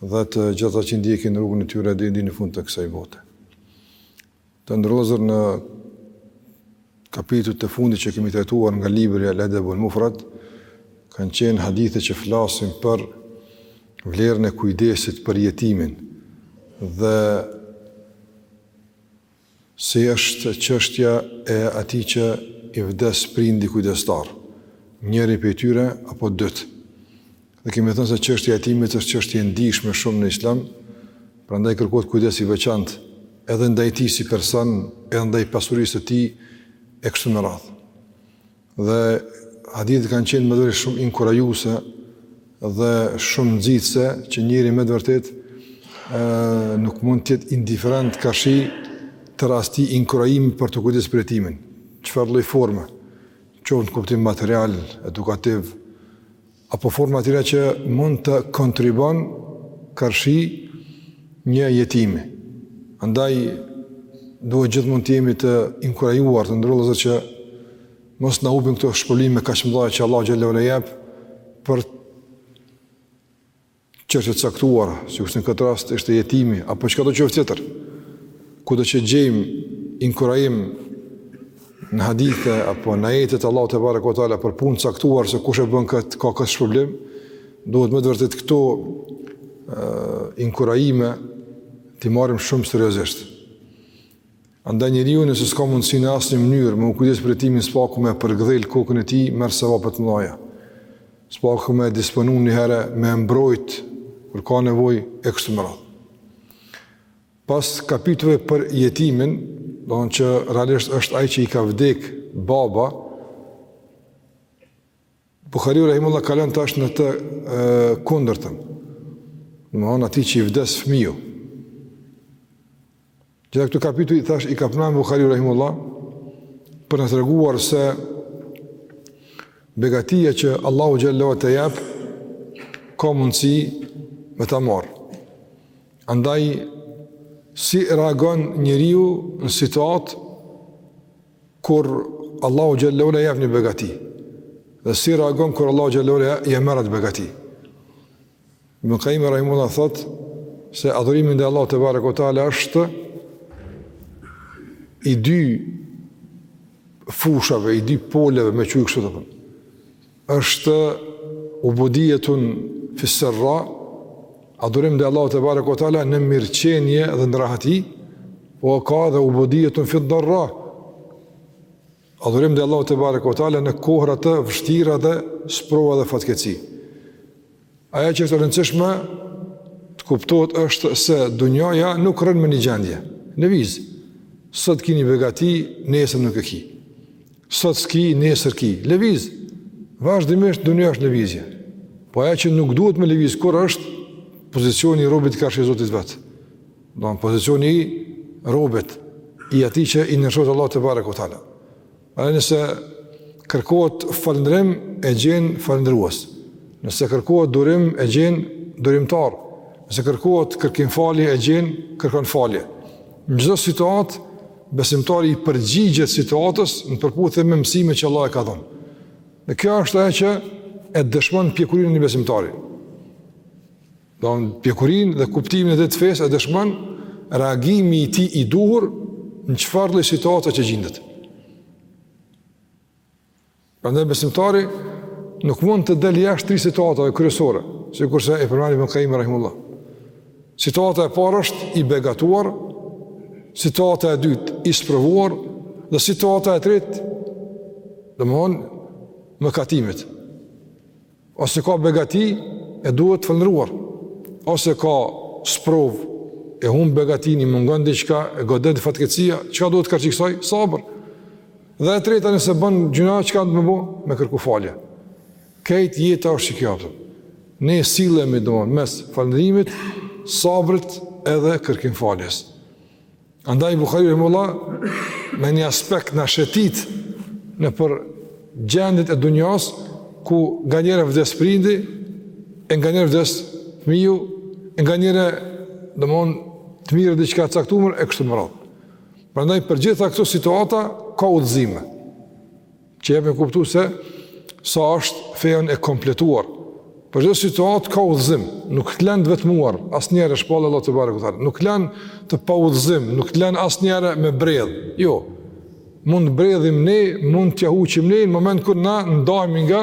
dhe të gjithë ata që ndjekin rrugën e tyre deri në fund të kësaj bote. Të nderuar, në kapitujt e fundit që kemi trajtuar nga libri Al-Adab al-Mufrad kanë qenë hadithe që flasin për vlerën e kujdesit për jetimin dhe Si është çështja e atij që i vdes prindi kujdestar, njëri prej tyre apo dytë? Dhe kemi thënë se çështja e jetimit është çështje e ndijshme shumë në Islam, prandaj kërkohet kujdes i veçantë edhe ndaj tij si person, edhe ndaj pasurisë së tij e kështu me radhë. Dhe hadithet kanë qenë me vërtet shumë inkurajuese dhe shumë nxitëse që njeri me vërtetë nuk mund të jetë indiferent karshi këtij inkurajimi për t'u kujdes për jetimin. Çfarë lloj forme? Qoftë në kuptim material, edukativ, apo forma tjera që mund të kontribon karshi një jetimi. Andaj, duhet gjithmonë të jemi të inkurajuar të nderuar vëllezër që mos na hupin këto shpërblime kaq mëdhaja që Allahu xhelle ve ala jep për çështje të caktuara, sikur në këtë rast është jetimi apo çkado qoftë tjetër, kudo që gjejmë inkurajim në hadithe apo në ajete të Allahut tebareke ve teala për punë caktuar se kush e bën kët ka kët shpërblim, duhet me të vërtetë këto inkurajime t'i marrim shumë seriozisht. Andaj njeriu nëse s'ka mundësi në asnjë mënyrë me u kujdes për jetimin spaku me përgdhel kokën e tij merr sevape të mëdha. Spaku me disponu një herë me mbrojt kur ka nevojë e kështu me radhë. Pas kapitujve për jetimin, domethënë që realisht është ai që i ka vdek baba, Buhariu rahimullah kalon tash në të kundërtën. Domethënë atij që i vdes fëmiu. Gjithë këta kapituj tash i ka përmendur Buhariu rahimullah për me na treguar se begatia që Allahu xhelle ve ala ta jep ka mundësi me ta marr. Andaj si reagon njeriu në situatë Kur Allahu xhelle ve ala jep një begati, dhe si reagon kur Allahu xhelle ve ala ia merr atë begati. Ibn Qayyim rahimullah thotë se adhurimi ndaj Allahut tebareke ve teala është i dy fushave, i dy poleve me quj kështu të thonë. Është ubudijetun fi serra, adhurim ndaj Allahut tebareke ve teala në mirëqenie dhe në rahati, po ka edhe ubudijetun fi darra. Adhurim ndaj Allahut tebareke ve teala në kohra të vështira dhe sprova dhe fatkeqësi. Ajo që është e rëndësishme të kuptohet është se dunjaja nuk rrin në një gjendje, lëviz. Sot ki një begati, nesër nuk e ki. Sot s'ki, nesër ki. Lëviz, vazhdimisht dunjaja është në lëvizje. Po ajo që nuk duhet me lëviz kurrë është pozicioni i robit karshi Zotit të vet. Domethënë pozicioni i robit, i atij që i nënshtrohet Allahut tebareke ue teala. Edhe nëse kërkohet falëndrim, e gjen falëndrues. Nëse kërkohet durim, e gjen durimtar. Nëse kërkohet kërkim falje, e gjen kërkon falje. Në çdo situatë besimtari i përgjigjet situatës në përputhje me mësimet që Allah e ka dhënë. Dhe kjo është ajo që e dëshmon pjekurinë e një besimtari. Domethënë pjekurinë dhe kuptimin e drejtë të fesë e dëshmon reagimi i tij i duhur në çfarëdo situate që gjindet. Prandaj besimtari nuk mund të del jashtë tri situatave kryesore, sikurse e përmend Ibn Kajimi Rahimullah. Situata e parë është i begatuar, situata e dytë i sprovuar, dhe situata e tretë, domethënë, mëkatimit. Ose ka begati e duhet të falënderojë, ose ka sprovë, e humb begatinë, i mungon diçka e godet fatkeqësia, çka duhet të bëjë karshi kësaj? Sabër. Dhe e treta nëse bën gjynah, çka duhet me bo? Me kërku falje. Krejt jeta është qikjo apo? Ne sillemi domethënë mes falëndrimit, sabrit edhe kërkim faljes. Andaj Buhariu Rahimullah në një aspekt na shëtit nëpër gjendjet e dunjas ku nganjëherë vdes prindi e nganjëherë vdes fëmiju e nganjëherë domethënë të merret diçka e caktume e kështu me radhë. Prandaj për të gjitha këto situata ka udhëzime. Që me e kuptu se sa është feja jonë e kompletuar. Për çdo situatë ka udhëzim, nuk të lënë të vetmuar asnjëherë shpallja e Allahut tebareke ue teala, nuk të lënë të pa udhëzim, nuk të lënë asnjëherë me bredhë, jo, mund të bredhim ne, mund t'ia huqim ne, në moment kur na ndahemi nga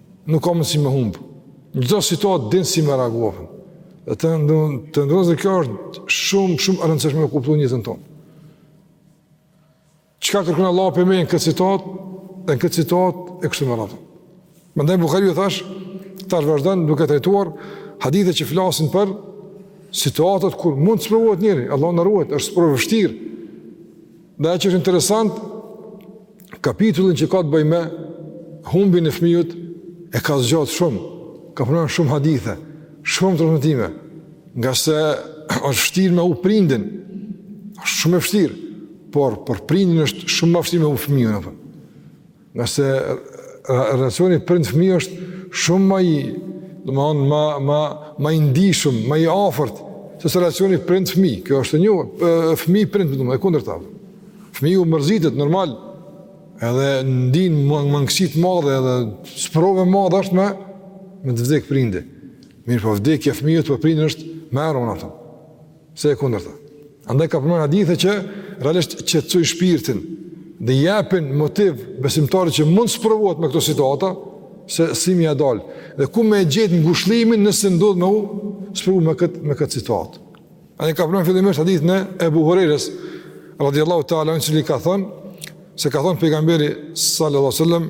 Nuk ka mundësi me humbë. Në çdo situatë din si me reagu aty. Dhe të, të, të nderuar, kjo është shumë, shumë e rëndësishme me kuptu në jetën tonë. Çka kërkon Allahu prej meje në këtë situatë, dhe në këtë situatë e kështu me radhë. Prandaj Buhariu ju thash, tash vazhdon duke trajtuar hadithe që flasin për situatat kur mund të sprovohet njeriu, Allahu na ruajt, është sprovë e vështirë, Dhe ajo që është interesant, kapitullin që ka të bëjë me humbjen e fëmijës e ka zgjat shumë, ka pru shumë hadithe, shumë transmetime, ngase është vështirë me hup prindin, është shumë e vështirë, por për prindin është shumë më vështirë me hup fëmijën apo. Ngase relacioni prind fëmi është shumë ma i, domethonë, ma, ma, ma i ndishëm, ma i afërt, sesa relacioni prind fëmi, kjo është një, fëmi prind, domethonë e kundërta. Fëmiu mërzitet, normal, edhe ndin mangësi të madhe, edhe sprovë e madhe është me, me të vdek prindi. Mirëpo vdekja e fëmijës për prindin është ma e ronë apo. se e kundërta. Andaj ka përmend hadithe që realisht qetësojnë shpirtin dhe jepin motiv besimtarit që mund të sprovohet me këto situata, se si me ia dalë, dhe ku me e gjetë ngushllimin nëse ndodh me u sprovu me këtë, me këtë situatë. Andaj ka përmend fillimisht hadithin e Ebu Hurejrës, radiallahu ta'ala anhu, i cili ka thënë, se ka thënë pejgamberi sallallahu sallam,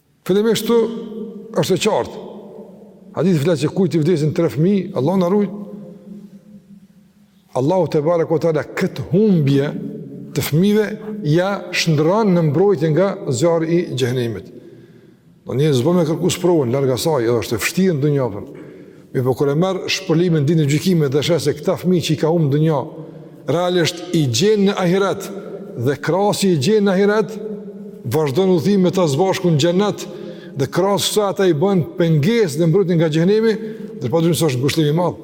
Fillimisht këtu është e qartë. Hadithi flet se kujt i vdesin tre fëmijë, Allahu na ruajt. Allahu tebareke ue teala kët humbje të fëmijëve ja shndërron në mbrojtje nga zjarri i xhehnemit. Njeri s'bon me kërku sprovën larg asaj, edhe është e vështirë në dunja Mirëpo kur e merr shpërblimin ditën e gjykimit dhe sheh se këta fëmijë që i ka humb në dunja realisht i gjen në ahiret dhe krahas se i gjen në ahiret, vazhdon udhëtimin me ta së bashku në xhenet dhe krahas asaj ata i bëhen pengesë dhe mbrojtje nga xhehnemi, dhe pa dyshim se është ngushëllim i madh.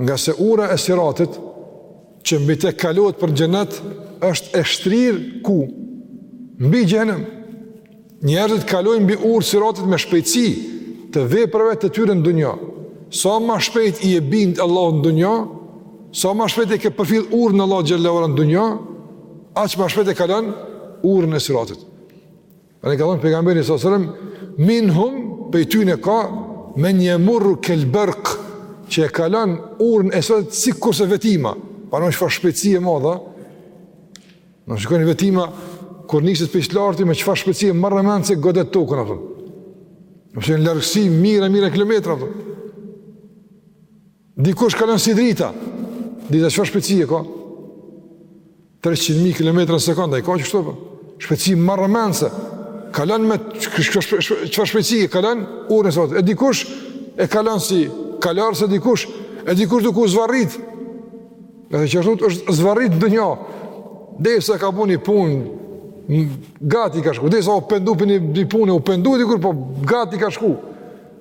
Ngase ura e Siratit që mbi të kalohet për xhenet është e shtrirë ku mbi xhehnem. Njerëzit kalojnë mbi urë të Siratit me shpejtësi të veprave të tyre në dunja. Sa më shpejt i je bind Allahut në dunja, sa më shpejt i ke përfill urdhnat e Allahut xhele xhelaluhu në dunja, aq më shpejt e kalon urën e Siratit. Prandaj ka thënë pejgamberi sallallahu alejhi ve selem minhum pej tyne ka men jemurru kel berk që e kalon urën e Siratit sikurse vetima. Paramendo çfarë shpejtësi e madhe. Ne shikojmë vetima kur niset pej larti me çfarë shpejtësi e marramendëse godet tokën apo. Në shikoni largësi mijëra mijëra kilometra apo. Dikush kalon si drita. Drita çfarë shpejtësie ka? 300.000 km në sekondë, ai ka që kështu, apo. Shpejtësi marramendëse, kalon me çfarë shpejtësi, e kalon urën e Siratit, e dikush e kalon si kalorës, e dikush, e dikush duke u zvarrit, edhe qashtu siç është zvarrit në dunja, derisa e ka bo një punë, gati ka shku, derisa u pendu për një punë, u pendu dikur, po gati ka shku,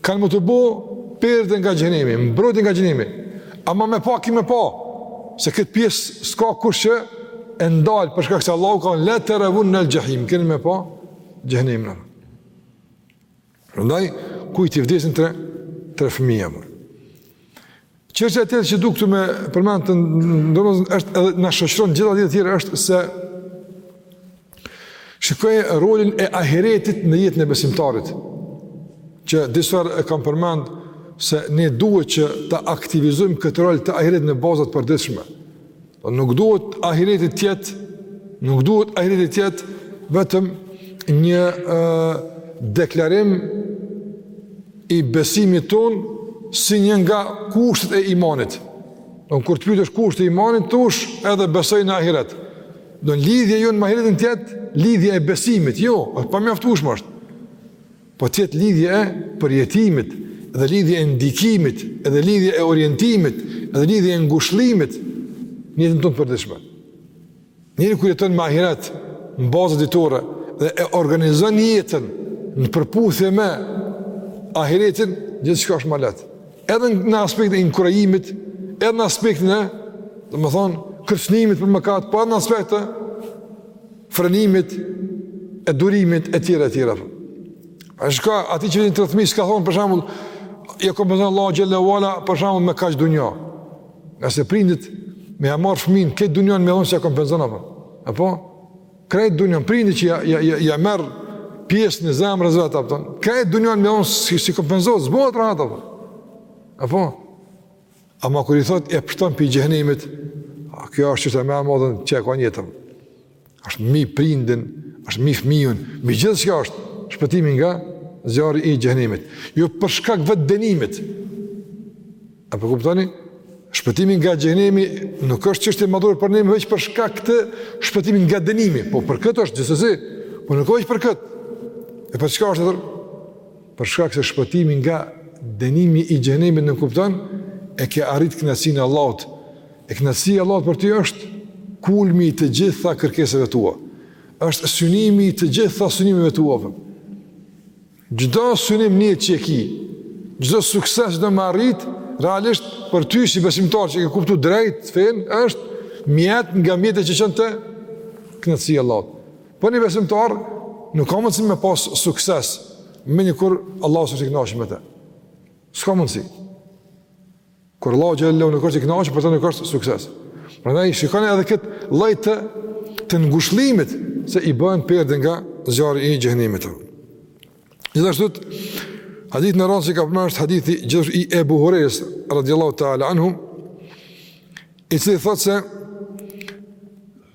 Kanë me t'u bo perde nga xhehnemi, mbrojtje nga xhehnemi. Ama me pa, ki me pa. Se këtë pjesë s'ka kush që e ndal, për shkak se Allahu ka thënë leterevunnel xhehim. Keni me pa, xhehnemin. Prandaj, kujt t'i vdesin tre, tre fëmija mërë. Çështja tjetër që dukt me përmend të domosdoshme është edhe na shoqëron gjitha ato të tjera është se shikoj rolin e ahiretit në jetën e besimtarit që disa herë e kam përmend se ne duhet që ta aktivizojmë këtë rol të ahiretit në baza të përditshme Po nuk duhet ahireti të jetë, nuk duhet ahireti të jetë vetëm një deklarim i besimit tonë si një nga kushtet e imanit. Do kur të pyetësh kushtet e imanit thush, edhe besoj në ahiret. Do lidhja jonë me ahiretin të jetë lidhje e besimit, jo, e pamjaftueshme është. Po të jetë lidhje e përjetimit, dhe lidhje e ndikimit, dhe lidhje e orientimit, dhe lidhje e ngushllimit, në jetën tonë të përditshme. Njeri kur jeton me ahiret, në baza ditore, dhe e organizon jetën në përputhje me ahiretin, gjithçka është ma lehtë. Edhe në aspektin e inkurajimit, edhe në aspektin e, domethonë, kërcnimit për mëkat, po edhe në aspekt të frenimit e durimit e tjera e tjera. A çka aty që vjen te dhimshja ka thon për shembull ja kompenzon Allahu xhele ve ala për shembull me kaq dunja. Nëse prindit me ja marr fëmin krejt dunjanë me dhon s'ja kompenzon apo. Apo krejt dunjanë prindit që ja ja ja, ja merr pjesë në zemrën e vet apo. Krejt dunjanë me dhon s'i s'i kompenzon s'bohet rahat apo. Apo Ama kur i thot e pshton prej xhehenemit, kjo është çështje ma e madhe që ekziston. është mbi prindin, është mbi fëmijën, mbi gjithçka është shpëtimi nga zjarri i xhehenemit. Jo për shkak veç dënimit. A po kuptoni? Shpëtimi nga xhehenemi nuk është çështje e madhe për ne, veç për shkak të shpëtimit nga dënimi. Po për këtë është gjithsesi, po nuk është veç për këtë. E për çka është atëherë? Për shkak se shpëtimi nga dënimi i xhehenemit nënkupton e ke arrit kënaqësinë e Allahut. E kënaqësia e Allahut për ty është kulmi i të gjitha kërkesave tua. Është synimi i të gjitha synimeve tua. Çdo synim nijet që e ki, çdo sukses që do me arrit, realisht për ty si besimtar që e ke kuptu drejt fenë është mjet nga mjetet që çon te kënaqësia e Allahut. Po një besimtar nuk ka mundësi me pas sukses me një kur Allahu s'është i knaqun me te. S'ka mundësi. Kur Allahu xhele ve ala nuk është i knaqun, për të nuk është sukses. Prandaj, shikone edhe këtë lloj të, të ngushllimit se i bëhen perde nga zjarri i xhehenemit. Gjithashtu, hadithi në radhë që ka përmend është hadithi gjithashtu i Ebu Hurejres, radiallahu ta'ala anhu, i cili thotë se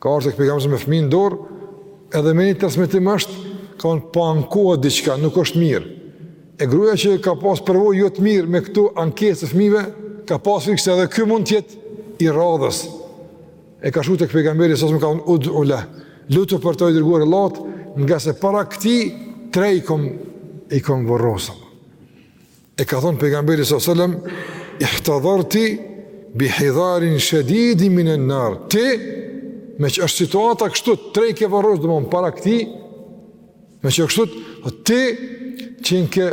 Ka ardh tek pejgamberi me fëmijë në dorë, edhe me një transmetim është ka thon po ankohet diçka, nuk është mirë. E gruaja që ka pas përvojë jo të mirë me këto ankesa të fëmijëve, ka pas frikë se edhe ky mund të jetë i radhës. E ka shku tek pejgamberi s.a.s. ka thon ud'ullah. Lutu për të, i Dërguar i Allahut, ngase para këtij tre i kom i kom vorros. E ka thënë pejgamberi sa selam, "Ihtadharti bi hidharin shadid min an-nar." Ti meqë është situata kështu, tre i ke varros domethon para këtij, meqë kështu, po ti qenke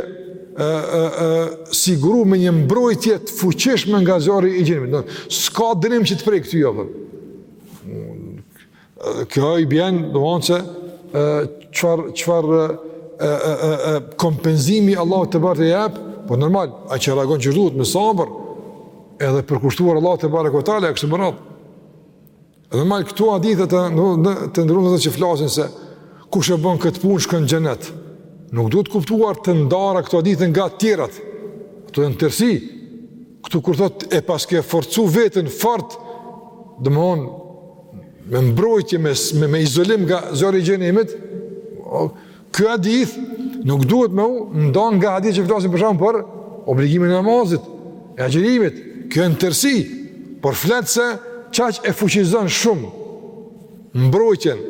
ë ë ë siguru me një mbrojtje të fuqishme nga zjarri i xhehenemit. S'ka dënim që të prek ty, jo. Kjo i bjen, domethonë çfarë, çfarë e, e, e, e, kompenzimi Allahu tebareke të jep, po normal, ai që reagon qysh duhet, me sabër, edhe përkushtuar Allahut tebareke ve teala, e kështu me radhë. Edhe normal, këto hadithe të, të nderum, që flasin se, kush e bën këtë punë shkon në xhenet, nuk duhet kuptuar të ndara këto hadithe nga tjerat, këto janë tërësi, këtu kur thot e paske forcu veten fort, domethonë, me mbrojtje, me, me, me izolim nga zjarri i xhehenemit, ky hadith nuk duhet me u nda nga hadithet që flasin për shembull për obligimin e namazit, e agjërimit, këto janë tërësi, por flet se qaq e fuqizon shumë mbrojtjen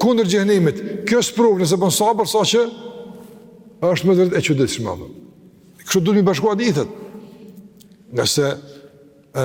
kundër xhehenemit, kjo sprovë nëse bën sabër, saqë është me të vërtetë e çuditshme. Kështu duhet me i bashku hadithet, ngase e,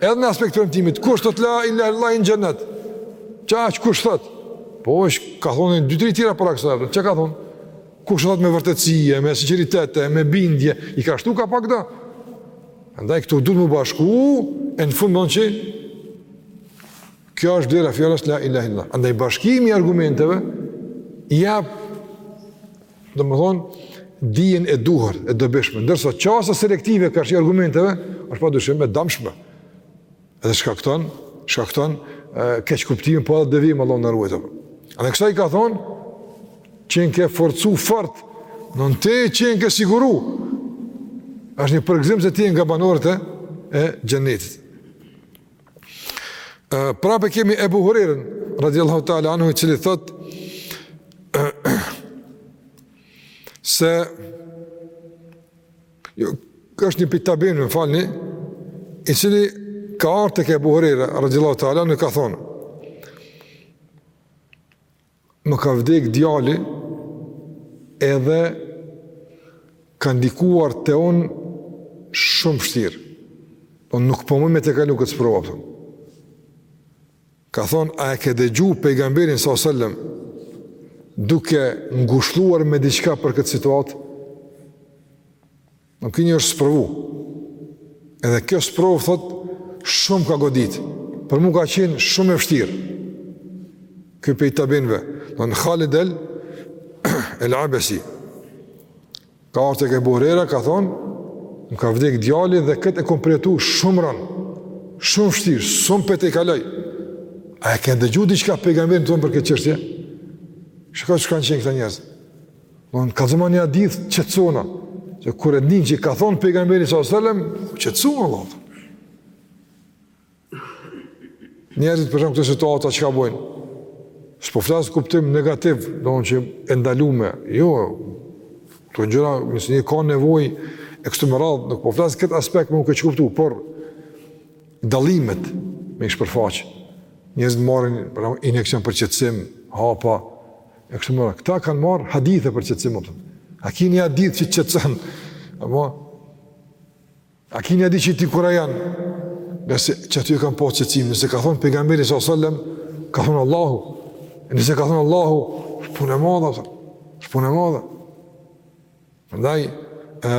Edhe në aspekt të premtimit, kush thotë la ilahe illallah hin në xhenet? Ça, ça kush thot? Po është, ka thonë në dy tri tjera për aksa, ça ka thonë? Kush thot me vërtetësi e me sinqeritet e me bindje, i ka shtu ka pak do. Andaj këto duhet me u bashku, e në fund thon që, kjo është vlera e fjalës la ilahe illallah. Andaj bashkimi i argumenteve, jep Domethonë, dijen e duhur, e dobishme. Ndërsa, qasja selektive karshi argumenteve, është pa dyshim e damshme. Edhe shkakton, shkakton keqkuptimin, po edhe devijim, Allahu na ruajtë. Andaj kësaj i ka thonë, qenke forcu fort, në në te qenke siguru, është një përgëzim se ti je nga banorët e xhenetit. Prapë kemi Ebu Hurejrën, radiallahu ta'ala anhu, i cili thot, se, jo, është një prej tabiinëve, më falni, i cili ka ardh tek Ebu Hurejra, radiallahu ta'ala anhu, i ka thonë, Më ka vdek djali edhe ka ndikuar te unë shumë vështirë. Po nuk po muj me e tejkalu këtë sprovë, po. Ka thonë, a e ke dëgju pejgamberin s.a.s. duke ngushlluar me diçka për këtë situatë? Nuk ka qenë i sprovu. Edhe kjo sprovë, thot, shumë m'ka godit. Për mu ka qenë shumë e vështirë. Ky prej tabiinve. Halid el, el Absi. Ka ardh te Ebu Hurejra, ka thonë, më ka vdek djali dhe këtë e kom përjetu shumë rënë. Shumë vështirë, shumë po e tejkaloj. A e ke dëgju diçka pejgamberin tu thonë për këtë çështje? Shiko çka kanë qenë këta njerëz? Na kallzoma një hadith, qetësona, që kur e ndin që e ka thonë pejgamberi s.a.s. qetësohna, Allah. Njerëzit për shembull n'këto situata çka bojnë, s'po flas n'kuptim negativ, diçka që e ndalume, jo, të gjëra, nëse njeri ka nevoj, e kështu me radhë, nuk po flas n'këtë aspekt mos me u keqkuptu, por dallimet me i shpërfaqë, njerëzit marrin, për shembull, injeksion për qetësim, hapa, E kështu me radhë. Këta kanë marrë hadithe për qetësim, më kupton. A ki një hadith që qetëson? Apo? A ki një hadith që t'i kurajon? Se qaty e kanë pas qetësimin, nëse ka thonë pejgamberi s.a.s. Ka thonë Allahu. E nëse ka thonë Allahu, është punë e madhe, kupton. është punë e madhe. Prandaj, e,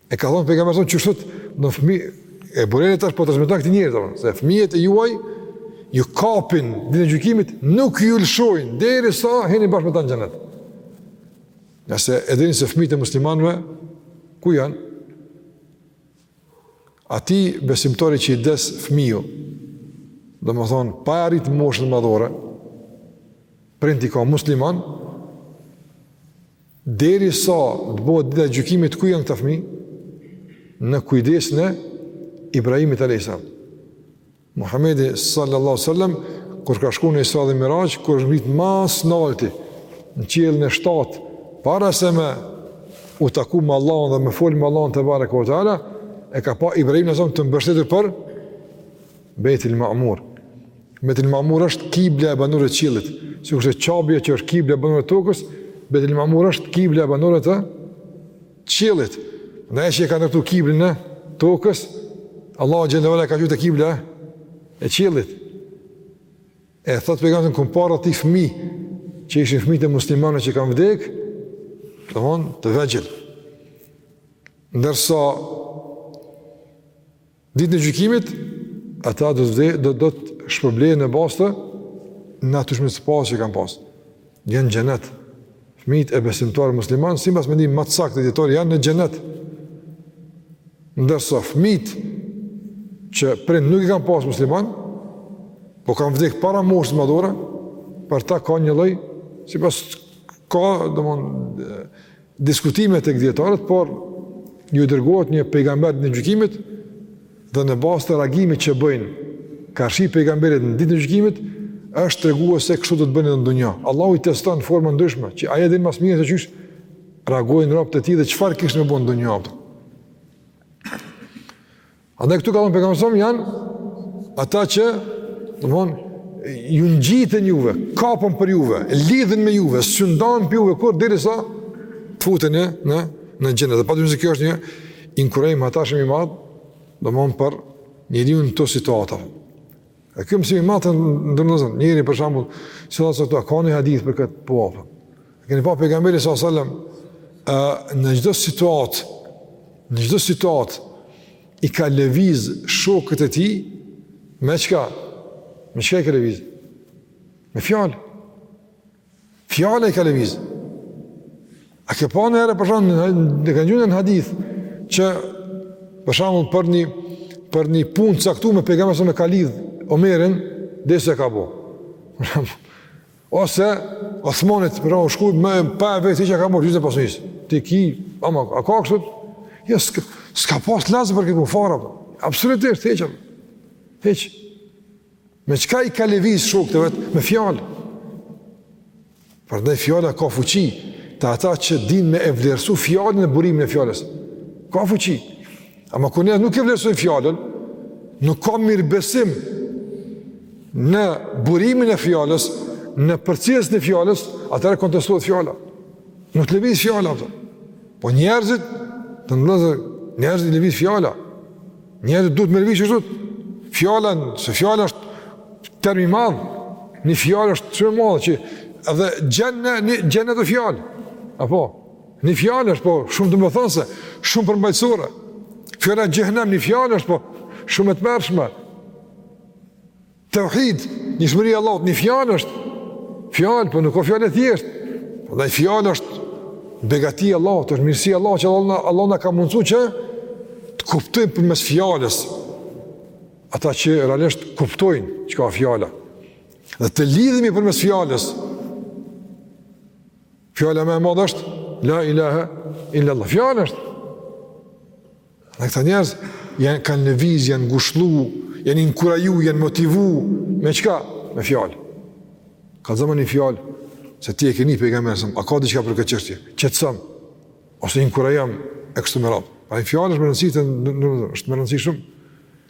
E ka thënë pejgamberi s.a.s. në fëmi, Ebu Hurejra tash po transmeton këtij njerit domethon se fëmijët e juaj ju kapin ditën e gjykimit nuk ju lëshojnë derisa hini bashkë me ta në xhenet. Nëse e dini se fëmijët e muslimanëve ku janë? Atij besimtari që i des fëmiju, domethonë, pa e arritë moshën madhore, prindt i ka musliman, Deri sa të bëhet dita e gjykimit ku janë këta fëmijë? Në kujdesin e Ibrahimit alayhis salam. Muhamedi sallallahu alaihi wasallam kur ka shkuar në Isra dhe Miraj, kur është ngrit më s'nalti në qiellin e 7, para se me u taku me Allahun dhe me fol me Allahun tebareke ve teala, e ka pa Ibrahimin alayhis salam të mbështetur për Bejt il Ma'mur Bejt il Ma'mur është kibla e banorëve të qiellit, sikurse Qabja që është kibla e banorëve të tokës, Bejt il Ma'mur është kibla e banorëve të qiellit. Ai që ka ndërtu kiblën e tokës, Allahu teala e ka çu te kibla e qiellit. E thot pejgamberi kam pa rreth tij fëmi që ishin fëmijët e muslimanëve që kanë vdek, domthon të vegjël. Ndërsa Ditën e gjykimit, ata do të do do të shpërblehen në bazë të natyrshmërisë së pastër që kanë pas. Janë në xhenet. Fëmijët e besimtarëve muslimanë sipas mendimit më të saktë dijetarëve janë në xhenet. Ndërsa fëmijët që prindërit nuk i kanë pas musliman, po kanë vdek para moshës madhore, për ta ka një lloj, si me thënë ka, domethënë, Diskutime tek dijetarët, por ju dërgohet një pejgamber ditën e gjykimit dhe në bazë të reagimit që bëjnë karshi pejgamberit në ditën e gjykimit është treguar se kështu do të bënin në dunja. Allahu i teston në forma të ndryshme që ai e din më së miri se qysh reagojnë robët e tij dhe çfarë kishin me bo në dunja. Andaj këtu ka thënë pejgamberi s.a.s. janë ata që domethënë ju ngjiten juve, kapen për juve, lidhen me juve, syndan për juve kur derisa të futen në në në xhenet. Patyshim se kjo është një inkurajim i madh, domethënë për njeriu në këto situata. E ky mësim i madh, n'daç me thënë, njeri për shambull, siç e ceka këtu, ka një hadith për këtë po apëm. E keni pa pejgamberi s.a.s. në çdo situatë, në çdo situatë, i ka lëviz shokët e tij, me çka? Me çka i ka lëviz? Me fjalë. Fjala i ka lëviz. A ke pa naj herë për shembull, e ke ndëgju në hadith, që për shembull për një, për një punë të caktu me pejgamberi s.a.s. e ka lidh Omerin, dhe s'e ka bo. Ose, Othmanit, për shembull, shku me pa e vetë, çka ka bo, gjithë e pasë njësë. Ti ki, ama, a ka kështu? Ja, jo, s'ka, s'ka pas lazëm për këtë më fara, për. Po. absolutisht, hiç, hiç. Me çka i ka lëviz shokët e vet? Me fjalë. Prandaj fjala ka fuqi te ata që din me e vlerësu fjalën e burimin e fjalës. Ka fuqi. Ama kur ne nuk e vlerësojmë fjalën, nuk ka mirëbesim në burimin e fjalës, në përcjellësin e fjalës, atëherë kontestohet fjala. Nuk të lëviz fjala. Apo. Po njerëzit, n'daç me thënë, njerëzit i lëviz fjala. Njerëzit duhet me i lëvizë kështu. Fjala, se fjala është term i madh. Një fjalë është shumë e madhe që edhe xhenet, xhenet e ke një fjalë. Apo, një fjalë është po shumë domethënëse, shumë përmbajtësore. Fjala xhehenem një fjalë është po shumë e tmerrshme. Tauhid, njëshmëria e Allahut, një fjalë është, fjalë, po nuk është fjalë e thjeshtë, ajo fjalë është begati e Allahut, është mirësi e Allahut, që Allah, Allah na ka mundësu që të kuptojmë përmes fjalës, ata që realisht kuptojnë çka është fjala, dhe të lidhemi përmes fjalës, fjala më e madhe është, la ilaha illallah, fjalë është, Në këta njerëz janë kanë lëvizë, janë ngushllu, janë inkuraju, janë motivu, me çka? Me fjalë. Ta zëmë një fjalë, se ti e ke ni pejgamber alejhi selam, a ka diçka për këtë çështje? Qetësom, ose inkurajom, e kështu me radhë. A një fjalë është me rëndësi, të, në, në, në, është me rëndësi shumë.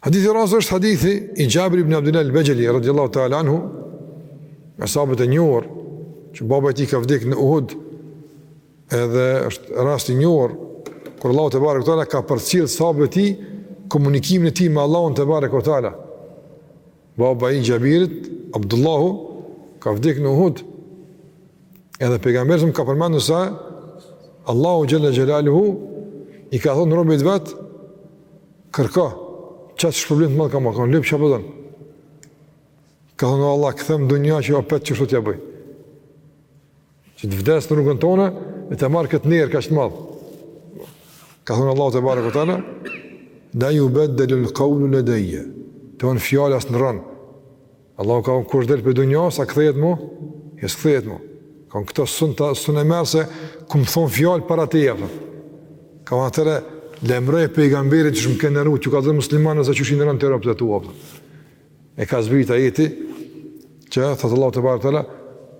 Hadithi i radhës është hadithi i Xhabir ibn Abdullah el-Bexheli radijallahu teala anhu, prej sahabëve të njohur që baba i tij ka vdek në Uhud. Edhe është rast i njohur kur Allahu tebareke ve teala ka përcjell sahabët e tij komunikimin e tij me Allahun tebareke ve teala. Baba i Xhabirit, Abdullahu, ka vdek në Uhud. Edhe pejgamberi alejhi selam ka përmendur se Allahu xhel-le xhelaluhu i ka thënë robit vet kërko qat shpërblim të madh ka marrë, ka thënë lyp çka po don. Ka thënë Allah, kthem n'dunja që opet qështu t'ja bëj. Që të vdes në rrugën tënde e të marr këtë nder kaq të madh. Ka thënë Allah tebareke ve teala, ma jubeddelul kaulu ledejje, t'thonë fjalë s'e ndërroj. Allahu ka thonë kush del prej dunjasë, s'kthehet mo, jo s'kthehet mo. Ka unë këta sënë të sënë e merë se ku më thonë fjalë para të jepë. Ka thonë atëherë, lajmëroje pejgamberit që shumë ke nderu, që ka dhe muslimanë nëse që shi në rënë të rëpë të të uapë. E ka zbrit ajeti që thotë Allahu tebareke ve teala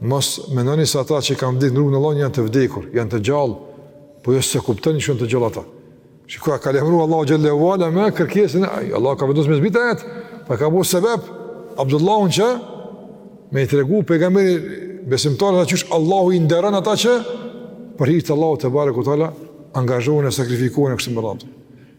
mos mendoni se ata që kanë vdekur në rrugën e Allahut janë të vdekur, janë të gjallë, po ju s'e kuptoni që janë të gjallë ata. Shiko e ka lajmëru Allahu xhel-le ve ala me kërkesën, Allahu ka vendosur me zbrit ajet, po e ka bo sebeb Abdullahun që me i tregu pejgamberi besimtarët qysh Allahu i nderon ata që për hir të Allahut tebareke ve teala angazhohen e sakrifikohen e kështu me radhë.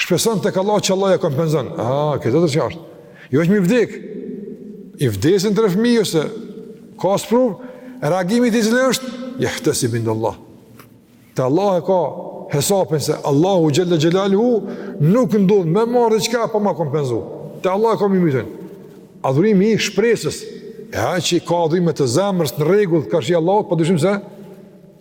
Shpreson tek Allahu që Allahu e kompenzon. A, këtë të që është. Jo është m'i vdek. I vdesin tre fëmijë, ose kso sprove, reagimi i tij cili është, ja këtë s'i bind Allah. Te Allahu e kam hesapin se Allahu xhel-le xhelaluhu, nuk ndodh me marrë diçka pa ma kompenzu. Te Allahu e kam ymytin. Adhurimi i shpresës, e ai që i ka adhurime të zemrës në rregull karshi Allahut, pa dyshim se,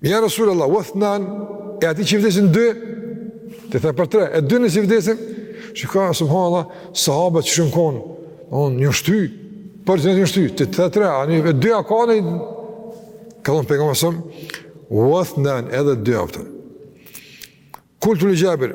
Ja Resulullah, ve ithnan, e atij që i vdesin dy, ti the për tre, e dy nëse i vdesin, çka, subhanallah, sahabët që shumë konë, onë, një shty, për që nësi një shty, ti the tre, a një, e dy a ka në, ka thënë pejgamberi alejhi selam, ve ithnan, edhe dy aftën. Kultu li Xhabir,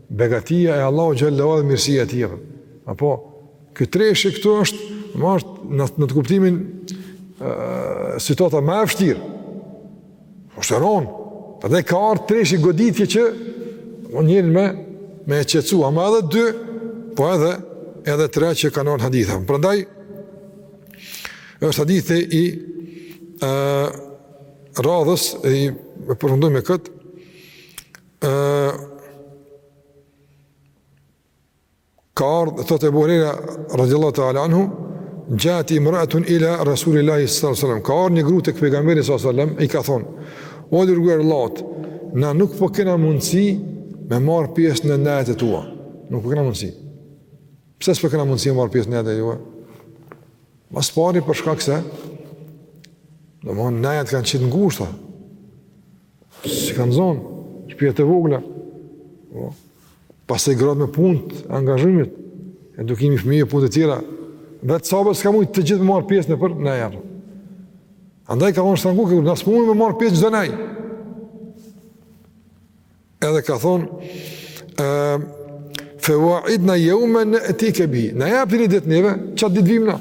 Begatia e Allahut xhel-le ve ala mirësia e tij. Apo ky treshi këtu është më është në në atë kuptimin ë situata më e vështirë. Është rron. Prandaj ka ardhur treshi goditje që njeriun me me e qetësu, më edhe dy, po edhe tre që kanë ardhur hadithe. Prandaj është hadithi i radhës e përfundojmë me këtë Ë Ka ardhë, thotë Ebu Hurejra, radiallahu ta'ala anhu, xhaet imraetun ila Rasulillahi s.a.s. Ka ardhë një gru tek pejgamberi s.a.s. i ka thonë, o i dërguar i Allahut, na nuk po kena mundësi me marë pjesë në nejet e tua. Nuk po kena mundësi. Pse s'po kena mundësi me marë pjesë në nejet e tua? Mas pari përshka këse, në mëhon nejet kanë qitë ngushta, S'i kanë zonë, shpijat e vogla, po, pastaj gratë me punët, angazhimet, edukimi i fëmijëve, punët e tjera, vetë sahabët s'kanë mujtë të gjithë me marë pjesë nëpër neje. Andaj ka thonë shtangu, kur s'kanë mujtë me marë pjesë gjithë neje. Edhe ka thonë, e, fe ua idna jeumen ne'tike bi, na e jep ti një ditë neve, qat ditë vimë na.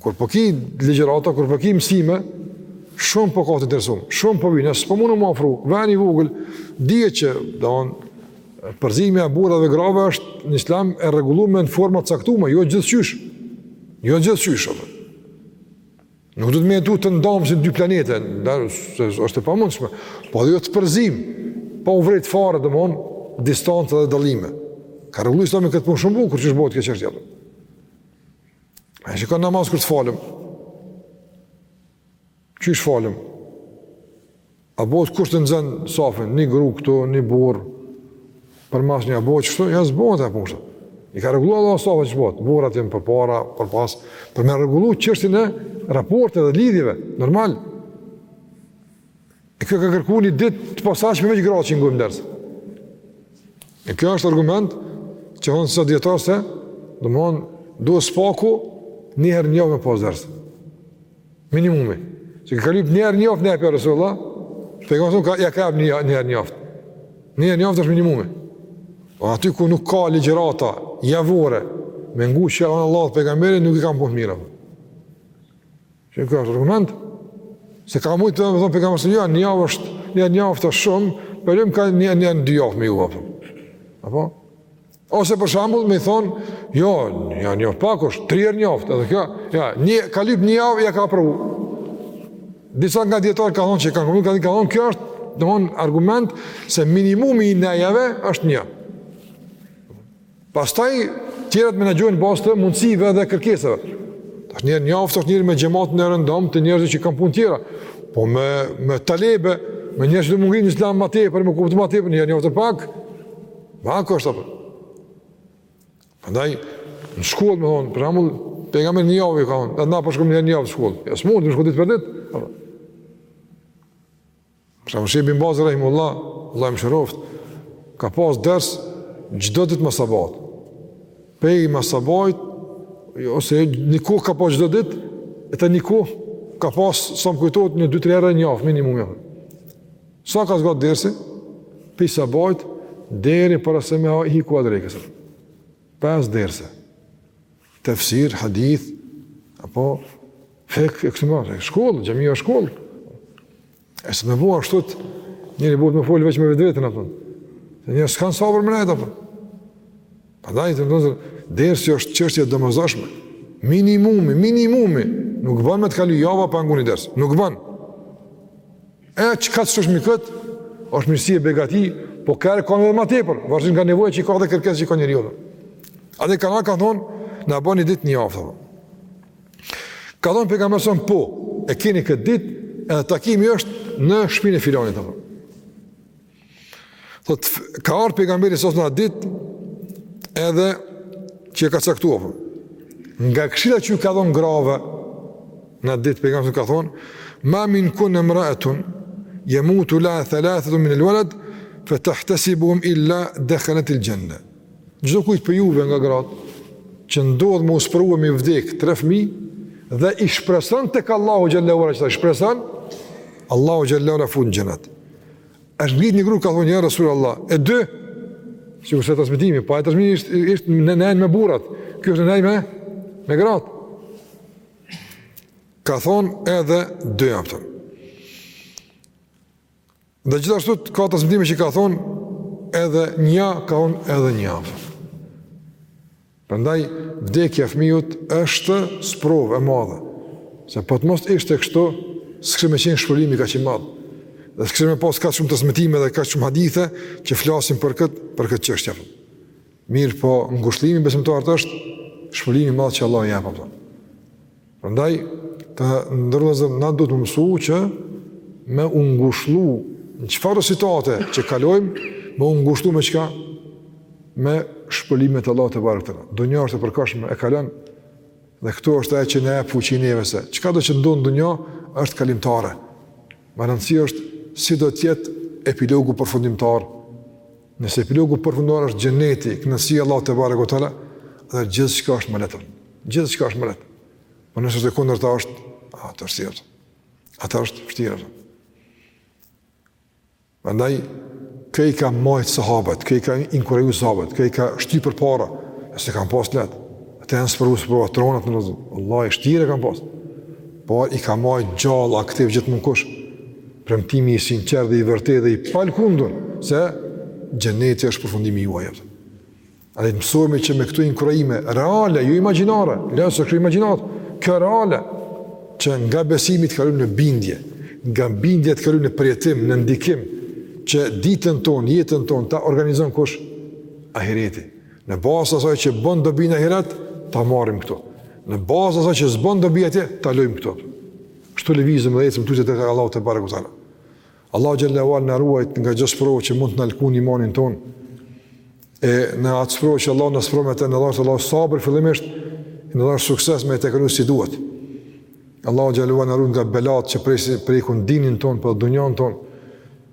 Kur po ki ligjërata, kur po ki mësime, Shumë po ka të interesum, shumë po vijnë, s'po mun me u afru, veni i vogël, dihet që, domethon, përzimi i burrave dhe grave është në islam e regullu me në format saktume, jo gjithqysh, jo gjithqysh, atë. Nuk domethon duhet të ndamë si dy planete, dhe, është e pa mundëshme, po dhe jo të përzimë, pa u vrejt fare, domethon, distancë dhe dallime. Ka rregullu islami këtë punë shumë bukur, qysh bëhet këtë qështja, dhe. E shiko n'namaz kur të falem? Qysh falem? A bëhet kush të nxen safin, një gru këtu, një burrë, për mas një, a bëhet qështu? Jo, s'bëhet ajo punë. I ka rregullu Allahu safet qysh bëhet, burrat janë përpara, përpas, për me rregullu qështjen e raporteve dhe lidhjeve, normal. E kjo ka kërku një dit të posaqme me u kon gratë që ngojnë ders. E kjo është argument që thonë dijetarët se, domethonë, duhet s'paku njëherë n'javë me pasë ders. Minimumi. Që ka lyp njëherë n'javë na jep Resulullah, për e ka ka, ja ka jep njëherë n'javë. Njëherë n'javë është minimumi. O po aty ku nuk ka ligjërata, javore, me ngu çka thonë Allahu dhe pejgamberi, nuk i kanë punët mirë. Që kjo është argument, se ka mujtë t'i thonë pejgamberi jo, n'javë është, njëherë n'javë është shumë, po ju kam njëherë n'dy javë me ju jap. Apo? Ose për shambull me thonë, jo, njëherë pak është, tri herë n'javë, edhe kjo, ja, një, ka lypë një javë, ja ka aprovu. Disa nga dijetarët kanë thonë që ka komu, kanë thonë, kjo është, domethon argument se minimumi i nejave është një. Pastaj tjerat menaxhohen n'bazë të mundësive dhe kërkesave. Tash njëherë n'javë është njeri me xhematin e rëndomtë të njerëzve që kanë punë tjera. Po me me talebe, me njerëz që dojnë islam më tepër, me kuptu më tepër, njëherë n'javë pak. Ma ka kështu. Prandaj në shkollë me thonë, për shembull, pejgamberi n'javë ka thonë, na po shkojmë njëherë n'javë në shkollë. Jo s'mund në shkollë ditë për ditë. Sa me shejh Ibn Bazin rahimullah, Allah e mshiroft, ka pas ders çdo ditë mas sabahut. Pej mas sabahut ose një kohë ka pas çdo ditë, e te një kohë ka pas sa më kujtohet një 2-3 herë në javë minimum ja. Sa ka zgjat dersi? Pej sabahut deri para se më hi kuadrë kësaj. Pes derse. tefsir, hadith, apo fikh, e kështu me radhë, shkollë, xhamia shkollë. E se me bo ashtu, njeri duhet me folë veç me vetveten, a kupton. Se njerëz s'kanë sabër me nejtë, a kupton. Prandaj, të nderuar vllezër, dersi është çështje e domosdoshme. Minimumi, minimumi, nuk banë me të kalu java pa ngu ni ders, nuk banë. E çka të shtosh mi kët? Është mirësi e begati, po kur ka edhe më tepër, varësisht nga nevoja që ka dhe kërkesa që ka njeriu. Edhe kanë, ka thon, na ban ni ditë, a kupton. Ka thon pejgamberi a.s. po, e keni këtë ditë, edhe takimi është në shpinë e filanit apo. Thot, ka ardh pejgamberi a.s. n'at ditë, edhe që e ka caktu apo. Nga këshillat që ju ka dhonë grave, n'at ditë pejgamberi ka thonë, ma minkun imraetun jemutu leha thelathetun minel veled, fe tahtesibuhum illa dehaletil xhenne. Çdo kujt prej juve nga gratë, që ndodhë me u sprovu me i vdekë tre fmi, dhe i shpreson tek Allahu xhele ve ala që ata i shpreson, Allahu xhele ve ala e fut në xhenet. Është ngit një gru, ka thonë, ja Rasul Allah, e dy, sikurse transmetimi, po ai transmetimi ishte, ishte në nejën me burrat, ky është në nejën me, me gratë. Ka thonë edhe dy, a kupton. Dhe gjithashtu ka transmetime që ka thonë edhe një, ka thonë edhe një, a kupton. Prandaj vdekja e fëmijët është sprovë e madhe. Se po të mos ishte kështu, s'kishte më qenë shpërblimi kaq i madh. Dhe s'kishte më pas kaq shumë transmetime dhe kaq shumë hadithe që flasin për këtë për këtë çështje. Mirëpo, ngushëllimi i besimtarit është shpërblimi i madh që Allahu ia jep, a kupton. Prandaj, të nderuar vllezër, na duhet me mësu që me u ngushllu në çfarë situate që kalojmë, me u ngushllu me çka? Me shpërblimet e Allahut tebareke ve teala. Dunja është e përkohshme, e kalon, dhe kjo është ajo që na jep fuqi neve se, çka do që ndodh n'dunja, është kalimtare. Me rëndësi është si do të jetë epilogu përfundimtar, Nëse epilogu përfundor është xheneti, kënaqësia e Allahut tebareke ve teala, dhe gjithçka është më lehtë. Gjithçka është më lehtë. Po nëse e kundërta është, atëherë vështirë. Atëherë është vështirë. Prandaj kjo i ka majt sahabët, kjo i ka inkurajuar sahabët, kjo i ka shtyr përpara, s'e kanë pas lehtë. Ata janë sprovu sprovu tronat në Allahu. Vallahi vështirë e kanë pas. Por i ka majtë gjallë aktiv gjithmonë kush, premtimi i sinqer dhe i vërtetë dhe i palëkundur, se xheneti është përfundimi juaj. Jepë. Hajde të mësohemi që me këto inkurajime, reale, jo imagjinare, le se s'ka imagjinatë, kjo reale, që nga besimi të kalojë në bindje, nga bindja të kalojë në përjetim, në ndikim, që ditën tonë, jetën tonë, ta organizon kush? Ahireti. Në bazë të asaj që bën dobi në ahiret, ta marrim këtu. Në bazë të asaj që s'bën dobi atje, ta lëmë këtu. Kështu lëvizim dhe ecim tutje tek Allahu te bareke ue teala. Allahu xhallahu ala na ruajt nga çdo sprovë që mund të na lkund imanin tonë. E në atë sprovë që Allahu na sprovon me të, na dhashtë Allahu sabër fillimisht, na dhashtë sukses me te kalu si duhet. Allahu xhallahu ala na ruajt nga belat që presin prekun dinin tonë për po dunjanë tonë.